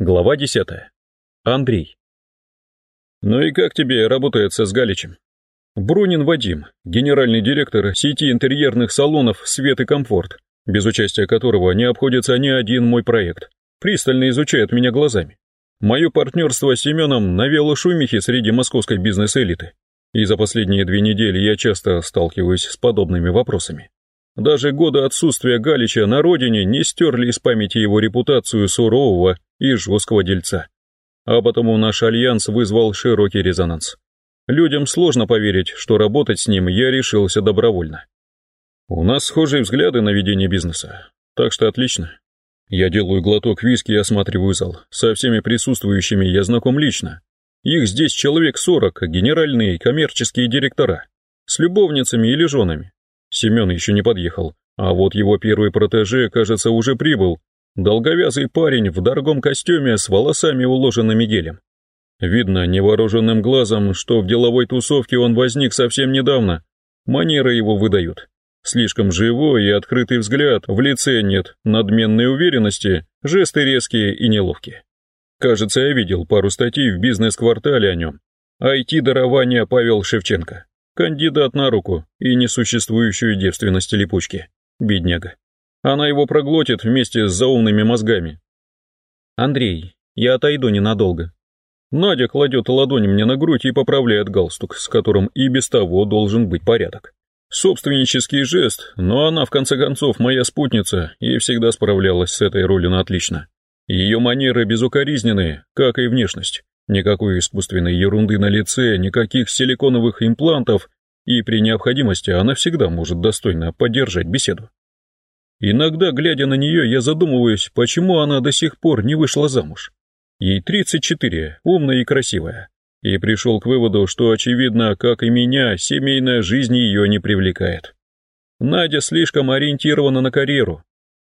Глава 10. Андрей. Ну и как тебе работается с Галичем? Брунин Вадим, генеральный директор сети интерьерных салонов «Свет и комфорт», без участия которого не обходится ни один мой проект, пристально изучает меня глазами. Мое партнерство с Семеном навело шумихи среди московской бизнес-элиты, и за последние две недели я часто сталкиваюсь с подобными вопросами. Даже годы отсутствия Галича на родине не стерли из памяти его репутацию сурового и жесткого дельца. А потому наш альянс вызвал широкий резонанс. Людям сложно поверить, что работать с ним я решился добровольно. У нас схожие взгляды на ведение бизнеса, так что отлично. Я делаю глоток виски и осматриваю зал. Со всеми присутствующими я знаком лично. Их здесь человек сорок, генеральные коммерческие директора. С любовницами или женами. Семен еще не подъехал, а вот его первый протеже, кажется, уже прибыл. Долговязый парень в дорогом костюме с волосами, уложенными гелем. Видно невооруженным глазом, что в деловой тусовке он возник совсем недавно. Манеры его выдают. Слишком живой и открытый взгляд, в лице нет надменной уверенности, жесты резкие и неловкие. Кажется, я видел пару статей в бизнес-квартале о нем. IT-дарование Павел Шевченко. Кандидат на руку и несуществующую девственность липучки. Бедняга. Она его проглотит вместе с заумными мозгами. Андрей, я отойду ненадолго. Надя кладет ладонь мне на грудь и поправляет галстук, с которым и без того должен быть порядок. Собственнический жест, но она в конце концов моя спутница и всегда справлялась с этой ролью на отлично. Ее манеры безукоризненные, как и внешность. Никакой искусственной ерунды на лице, никаких силиконовых имплантов, и при необходимости она всегда может достойно поддержать беседу. Иногда, глядя на нее, я задумываюсь, почему она до сих пор не вышла замуж. Ей 34, умная и красивая. И пришел к выводу, что, очевидно, как и меня, семейная жизнь ее не привлекает. Надя слишком ориентирована на карьеру.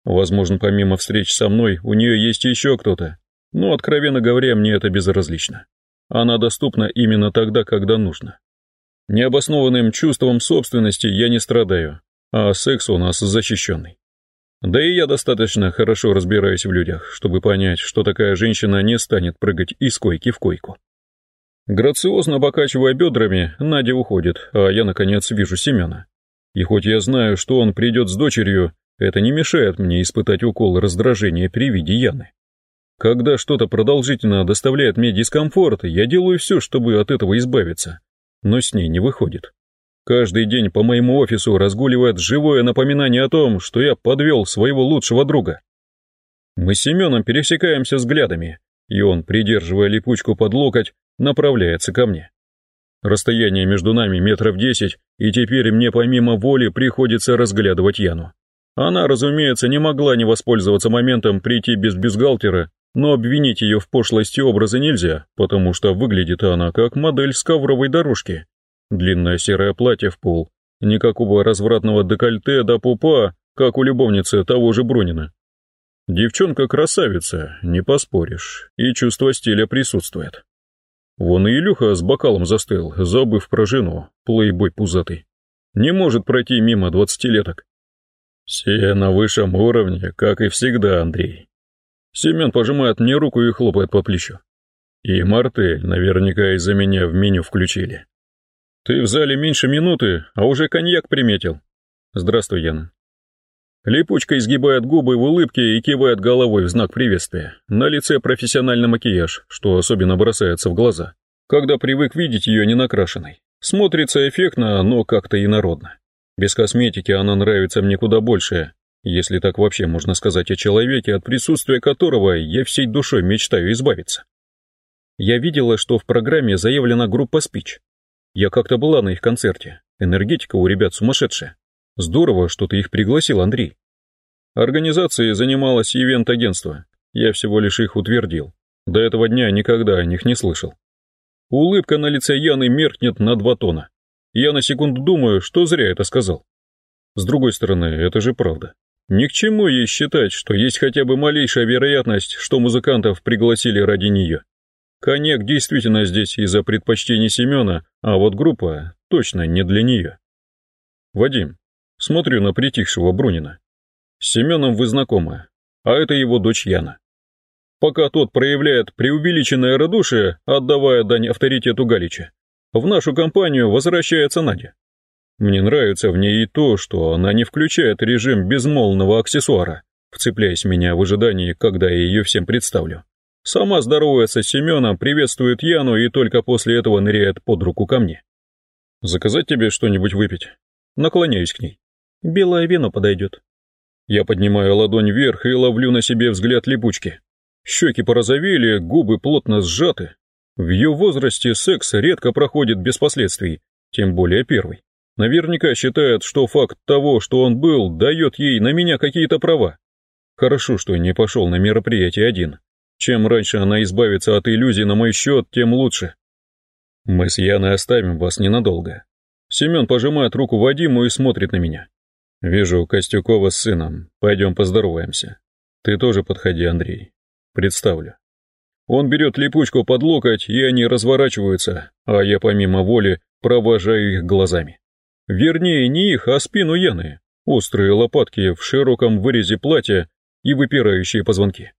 Возможно, помимо встреч со мной, у нее есть еще кто-то, но, откровенно говоря, мне это безразлично. Она доступна именно тогда, когда нужно. Необоснованным чувством собственности я не страдаю, а секс у нас защищенный. Да и я достаточно хорошо разбираюсь в людях, чтобы понять, что такая женщина не станет прыгать из койки в койку. Грациозно покачивая бедрами, Надя уходит, а я, наконец, вижу Семена. И хоть я знаю, что он придет с дочерью, это не мешает мне испытать укол раздражения при виде Яны. Когда что-то продолжительно доставляет мне дискомфорт, я делаю все, чтобы от этого избавиться. Но с ней не выходит. Каждый день по моему офису разгуливает живое напоминание о том, что я подвел своего лучшего друга. Мы с Семеном пересекаемся взглядами, и он, придерживая липучку под локоть, направляется ко мне. Расстояние между нами метров десять, и теперь мне помимо воли приходится разглядывать Яну. Она, разумеется, не могла не воспользоваться моментом прийти без бюстгальтера но обвинить ее в пошлости образа нельзя, потому что выглядит она как модель с ковровой дорожки. Длинное серое платье в пол, никакого развратного декольте до пупа, как у любовницы того же Брунина. Девчонка красавица, не поспоришь, и чувство стиля присутствует. Вон и Илюха с бокалом застыл, забыв про жену, плейбой пузатый. Не может пройти мимо двадцатилеток. Все на высшем уровне, как и всегда, Андрей. Семен пожимает мне руку и хлопает по плечу. И мартель наверняка из-за меня в меню включили. Ты в зале меньше минуты, а уже коньяк приметил. Здравствуй, Яна. Липучка изгибает губы в улыбке и кивает головой в знак приветствия. На лице профессиональный макияж, что особенно бросается в глаза, когда привык видеть ее ненакрашенной. Смотрится эффектно, но как-то инородно. Без косметики она нравится мне куда больше, если так вообще можно сказать о человеке, от присутствия которого я всей душой мечтаю избавиться. Я видела, что в программе заявлена группа спич. Я как-то была на их концерте. Энергетика у ребят сумасшедшая. Здорово, что ты их пригласил, Андрей. Организацией занималось ивент-агентство. Я всего лишь их утвердил. До этого дня никогда о них не слышал. Улыбка на лице Яны меркнет на два тона. Я на секунду думаю, что зря это сказал. С другой стороны, это же правда. Ни к чему ей считать, что есть хотя бы малейшая вероятность, что музыкантов пригласили ради нее. Коньяк действительно здесь из-за предпочтений Семена, а вот группа точно не для нее. Вадим, смотрю на притихшего Брунина. С Семеном вы знакомы, а это его дочь Яна. пока тот проявляет преувеличенное радушие, отдавая дань авторитету Галича. В нашу компанию возвращается Надя. Мне нравится в ней и то, что она не включает режим безмолвного аксессуара, вцепляясь меня в ожидании, когда я ее всем представлю. Сама здоровается с Семеном, приветствует Яну и только после этого ныряет под руку ко мне. «Заказать тебе что-нибудь выпить?» Наклоняюсь к ней. «Белое вино подойдет». Я поднимаю ладонь вверх и ловлю на себе взгляд липучки. Щеки порозовели, губы плотно сжаты. В ее возрасте секс редко проходит без последствий, тем более первый. Наверняка считает, что факт того, что он был, дает ей на меня какие-то права. Хорошо, что не пошел на мероприятие один. Чем раньше она избавится от иллюзий на мой счет, тем лучше. Мы с Яной оставим вас ненадолго. Семен пожимает руку Вадиму и смотрит на меня. Вижу Костюкова с сыном. Пойдем поздороваемся. Ты тоже подходи, Андрей. Представлю. Он берет липучку под локоть, и они разворачиваются, а я помимо воли провожаю их глазами. Вернее, не их, а спину Яны. Острые лопатки в широком вырезе платья и выпирающие позвонки.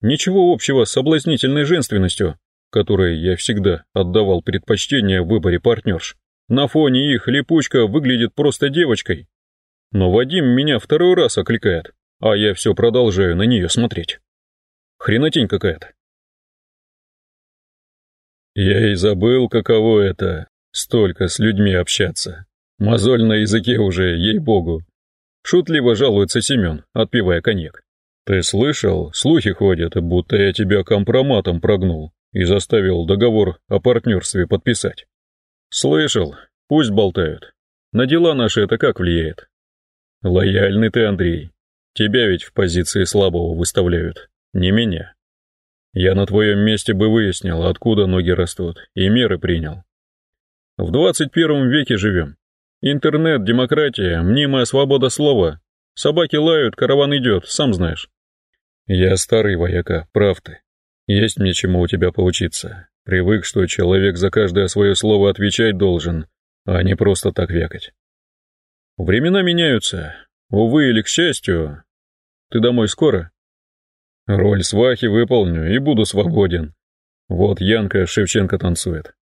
Ничего общего с соблазнительной женственностью, которой я всегда отдавал предпочтение в выборе партнерш. На фоне их липучка выглядит просто девочкой. Но Вадим меня второй раз окликает, а я все продолжаю на нее смотреть. Хренотень какая-то. Я и забыл, каково это, столько с людьми общаться. Мозоль на языке уже, ей-богу. Шутливо жалуется Семен, отпивая коньяк. Ты слышал, слухи ходят, будто я тебя компроматом прогнул и заставил договор о партнерстве подписать. Слышал, пусть болтают. На дела наши это как влияет? Лояльный ты, Андрей. Тебя ведь в позиции слабого выставляют, не меня. Я на твоем месте бы выяснил, откуда ноги растут, и меры принял. В 21 веке живем. Интернет, демократия, мнимая свобода слова. Собаки лают, караван идет, сам знаешь. Я старый вояка, прав ты. Есть мне чему у тебя поучиться. Привык, что человек за каждое свое слово отвечать должен, а не просто так вякать. Времена меняются. Увы или к счастью. Ты домой скоро? Роль свахи выполню и буду свободен. Вот Янка Шевченко танцует.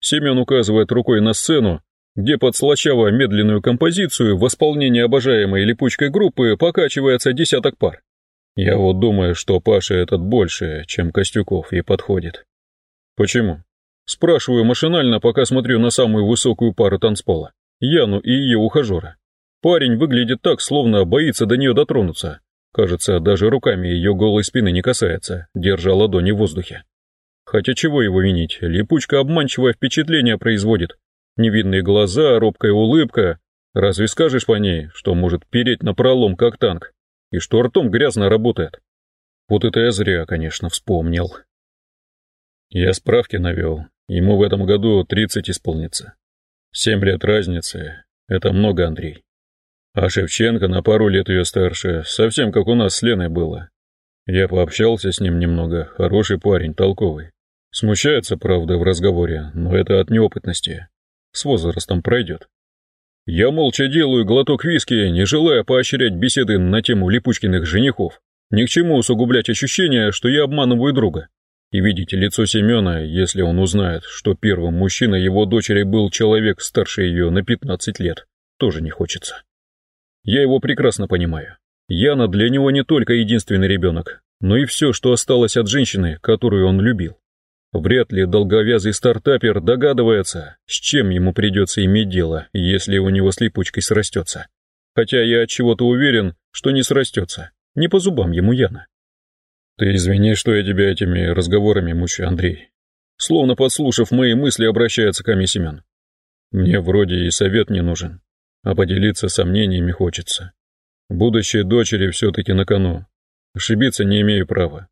Семен указывает рукой на сцену, где под слащаво медленную композицию в исполнении обожаемой липучкой группы покачивается десяток пар. Я вот думаю, что Паша этот больше, чем Костюков, и подходит. Почему? Спрашиваю машинально, пока смотрю на самую высокую пару танцпола, Яну и ее ухажера. Парень выглядит так, словно боится до нее дотронуться. Кажется, даже руками ее голой спины не касается, держа ладони в воздухе. Хотя чего его винить, липучка обманчивое впечатление производит. Невидные глаза, робкая улыбка. Разве скажешь по ней, что может переть на пролом, как танк? и что ртом грязно работает. Вот это я зря, конечно, вспомнил. Я справки навел, ему в этом году 30 исполнится. Семь лет разницы, это много, Андрей. А Шевченко на пару лет ее старше, совсем как у нас с Леной было. Я пообщался с ним немного, хороший парень, толковый. Смущается, правда, в разговоре, но это от неопытности. С возрастом пройдет. Я молча делаю глоток виски, не желая поощрять беседы на тему Липучкиных женихов. Ни к чему усугублять ощущение, что я обманываю друга. И видите лицо Семена, если он узнает, что первым мужчиной его дочери был человек старше ее на 15 лет, тоже не хочется. Я его прекрасно понимаю. Яна для него не только единственный ребенок, но и все, что осталось от женщины, которую он любил. Вряд ли долговязый стартапер догадывается, с чем ему придется иметь дело, если у него с липучкой срастется. Хотя я от чего-то уверен, что не срастется. Не по зубам ему Яна. Ты извини, что я тебя этими разговорами мучу, Андрей. Словно подслушав мои мысли, обращается ко мне Семен. Мне вроде и совет не нужен, а поделиться сомнениями хочется. Будущее дочери все-таки на кону. Ошибиться не имею права.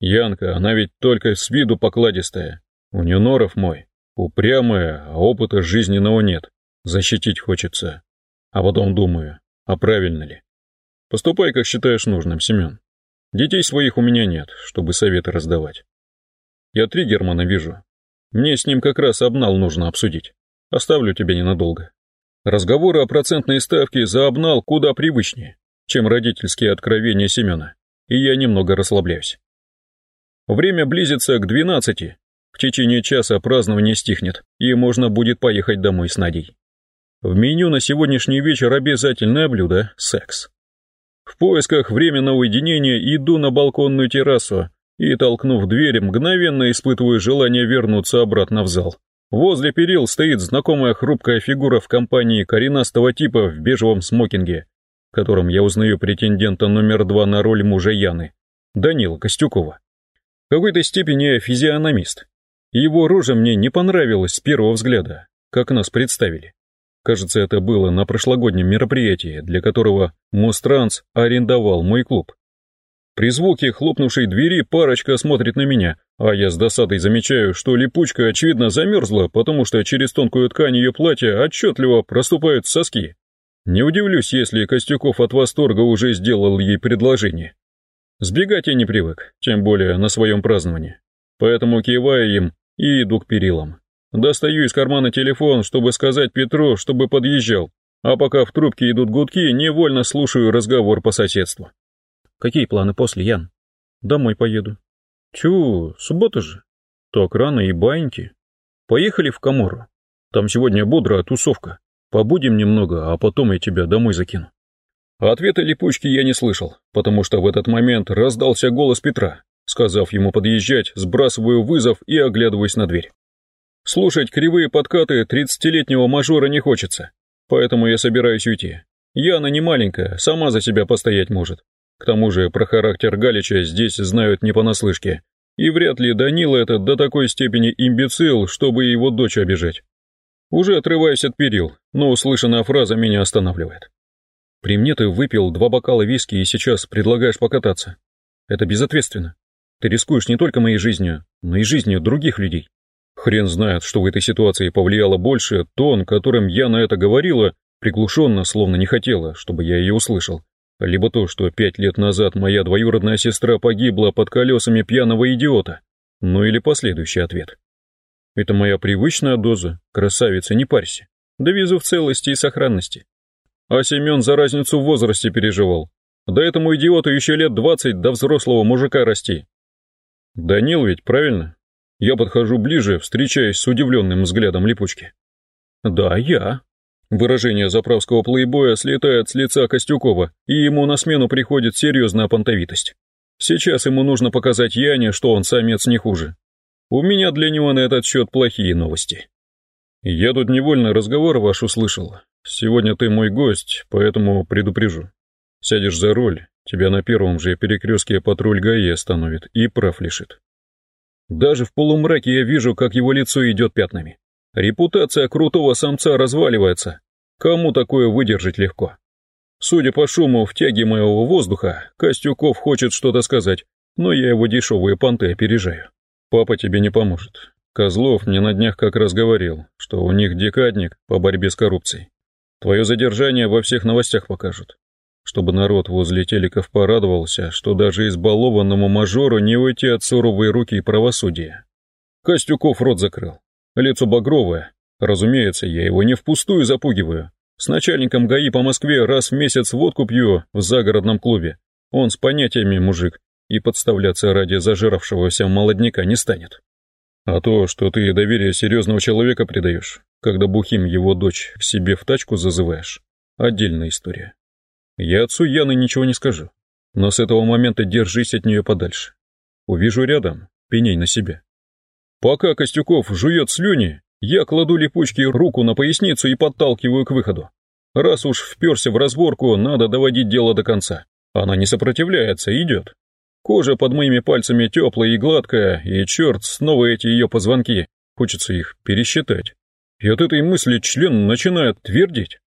Янка, она ведь только с виду покладистая. У нее норов мой. Упрямая, а опыта жизненного нет. Защитить хочется. А потом думаю, а правильно ли? Поступай, как считаешь нужным, Семен. Детей своих у меня нет, чтобы советы раздавать. Я три Германа вижу. Мне с ним как раз обнал нужно обсудить. Оставлю тебя ненадолго. Разговоры о процентной ставке за обнал куда привычнее, чем родительские откровения Семена, и я немного расслабляюсь. Время близится к двенадцати. В течение часа празднование стихнет, и можно будет поехать домой с Надей. В меню на сегодняшний вечер обязательное блюдо – секс. В поисках временного уединения иду на балконную террасу и, толкнув дверь, мгновенно испытываю желание вернуться обратно в зал. Возле перил стоит знакомая хрупкая фигура в компании коренастого типа в бежевом смокинге, в котором я узнаю претендента номер два на роль мужа Яны, Данила Костюкова. В какой-то степени физиономист. Его рожа мне не понравилась с первого взгляда, как нас представили. Кажется, это было на прошлогоднем мероприятии, для которого Мостранс арендовал мой клуб. При звуке хлопнувшей двери парочка смотрит на меня, а я с досадой замечаю, что липучка очевидно замерзла, потому что через тонкую ткань ее платья отчетливо проступают соски. Не удивлюсь, если Костюков от восторга уже сделал ей предложение. Сбегать я не привык, тем более на своем праздновании. Поэтому киваю им и иду к перилам. Достаю из кармана телефон, чтобы сказать Петру, чтобы подъезжал, а пока в трубке идут гудки, невольно слушаю разговор по соседству. Какие планы после, Ян? Домой поеду. Чу, суббота же. Так рано и баньки. Поехали в Камору. Там сегодня бодрая тусовка. Побудем немного, а потом я тебя домой закину. Ответа липучки я не слышал, потому что в этот момент раздался голос Петра. Сказав ему подъезжать, сбрасываю вызов и оглядываюсь на дверь. Слушать кривые подкаты тридцатилетнего мажора не хочется, поэтому я собираюсь уйти. Яна не маленькая, сама за себя постоять может. К тому же про характер Галича здесь знают не понаслышке, и вряд ли Данила этот до такой степени имбецил, чтобы его дочь обижать. Уже отрываюсь от перил, но услышанная фраза меня останавливает. При мне ты выпил два бокала виски и сейчас предлагаешь покататься. Это безответственно. Ты рискуешь не только моей жизнью, но и жизнью других людей. Хрен знает, что в этой ситуации повлияло больше, тон, которым я на это говорила, приглушенно, словно не хотела, чтобы я ее услышал. Либо то, что пять лет назад моя двоюродная сестра погибла под колесами пьяного идиота. Ну или последующий ответ. Это моя привычная доза, красавица, не парься. Довезу в целости и сохранности. А Семен за разницу в возрасте переживал. Да этому идиоту еще лет двадцать до взрослого мужика расти. Данил ведь, правильно? Я подхожу ближе, встречаясь с удивленным взглядом липучки. «Да, я». Выражение заправского плейбоя слетает с лица Костюкова, и ему на смену приходит серьезная понтовитость. Сейчас ему нужно показать Яне, что он самец не хуже. У меня для него на этот счет плохие новости. Я тут невольно разговор ваш услышал. Сегодня ты мой гость, поэтому предупрежу. Сядешь за руль, тебя на первом же перекрестке патруль ГАИ остановит и прав лишит. Даже в полумраке я вижу, как его лицо идет пятнами. Репутация крутого самца разваливается. Кому такое выдержать легко? Судя по шуму в тяге моего воздуха, Костюков хочет что-то сказать, но я его дешевые понты опережаю. Папа тебе не поможет. Козлов мне на днях как раз говорил, что у них декадник по борьбе с коррупцией. Твое задержание во всех новостях покажут чтобы народ возле телеков порадовался, что даже избалованному мажору не уйти от суровой руки правосудия. Костюков рот закрыл. Лицо багровое. Разумеется, я его не впустую запугиваю. С начальником ГАИ по Москве раз в месяц водку пью в загородном клубе. Он с понятиями мужик и подставляться ради зажиравшегося молодняка не станет. А то, что ты доверие серьезного человека предаешь, когда бухим его дочь к себе в тачку зазываешь, отдельная история. Я отцу Яны ничего не скажу, но с этого момента держись от нее подальше. Увижу рядом, пеней на себе. Пока Костюков жует слюни, я кладу липучки руку на поясницу и подталкиваю к выходу. Раз уж вперся в разборку, надо доводить дело до конца. Она не сопротивляется, идет. Кожа под моими пальцами теплая и гладкая, и черт, снова эти ее позвонки. Хочется их пересчитать. И от этой мысли член начинает твердить.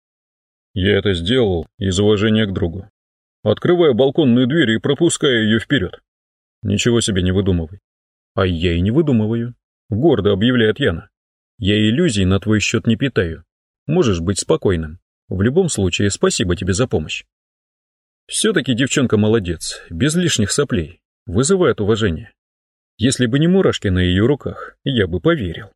Я это сделал из уважения к другу. Открываю балконную дверь и пропускаю ее вперед. Ничего себе не выдумывай. А я и не выдумываю. Гордо объявляет Яна. Я иллюзий на твой счет не питаю. Можешь быть спокойным. В любом случае, спасибо тебе за помощь. Все-таки девчонка молодец, без лишних соплей, вызывает уважение. Если бы не мурашки на ее руках, я бы поверил.